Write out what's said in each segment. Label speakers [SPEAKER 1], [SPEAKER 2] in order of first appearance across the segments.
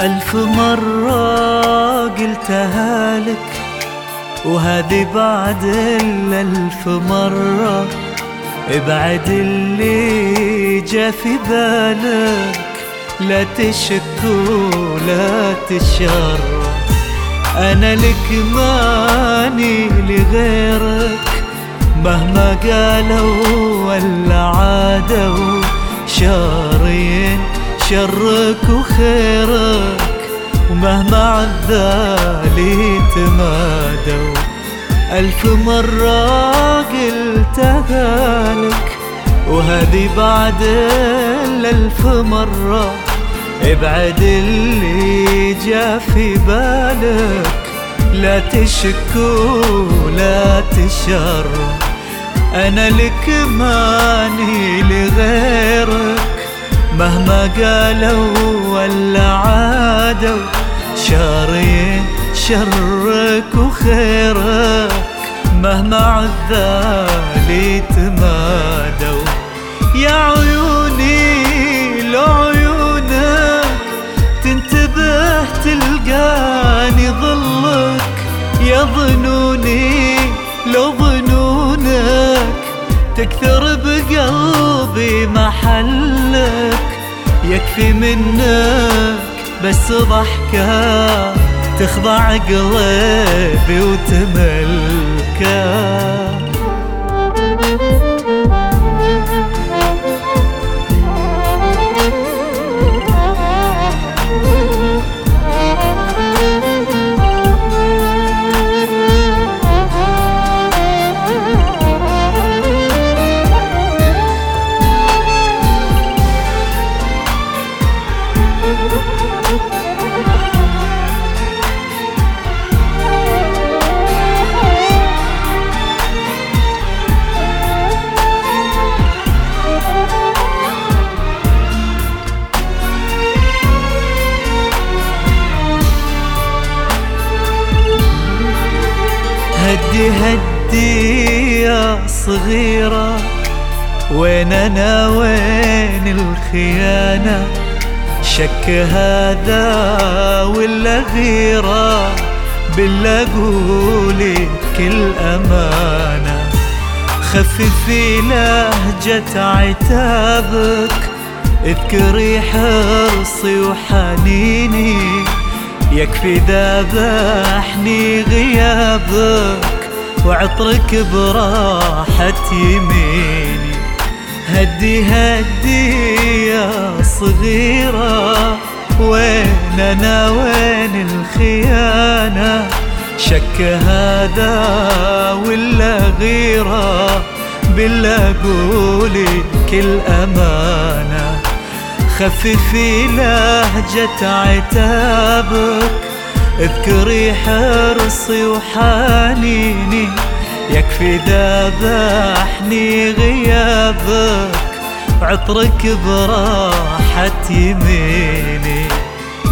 [SPEAKER 1] ألف مرة قلتها لك وهذه بعد الألف مرة. ابعد اللي جا في بالك لا تشك ولا تشر أنا لك ماني لغيرك مهما قالوا ولا عادوا شارين شرك وخيرك ومهما عذالي تمادوا. ألف مرة قلتها لك وهذه بعد الألف مرة. ابعد اللي جا في بالك لا تشك ولا تشر. أنا لك ماني لغيرك. مهما قالوا ولا عادوا شارين شرك وخيرك مهما عذالي تمادوا. يا عيوني لو عيونك تنتبه تلقاني ظلك. يا ظنوني لو ظنونك تكثر بقلبي محلك. يكفي منك بس ضحكة تخضع قلبي وتملكه. يا صغيرة وين أنا؟ وين الخيانة؟ شك هذا ولا غيرة؟ بالله قولي كل أمانة خففي لهجة عتابك اذكري حرصي وحنيني. يكفي ذبحني غيابك. وعطرك براحة يميني. هدي هدي يا صغيرة وين أنا وين الخيانة؟ شك هذا ولا غيرة بالله قولي كل أمانة. خففي لهجة عتابك اذكري حرصي وحنيني يكفي ذبحني غيابك عطرك براحة يميني.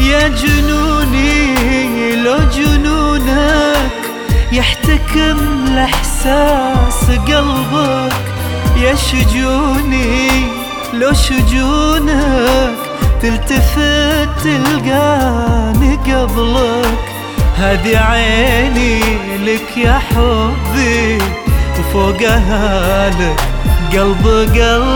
[SPEAKER 1] يا جنوني لو جنونك يحتكم لإحساس قلبك. يا شجوني لو شجونك تلتفت تلقاني قبلك. هذه عيني لك يا حبي وفوقها لك قلب قلبي.